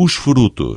os frutos.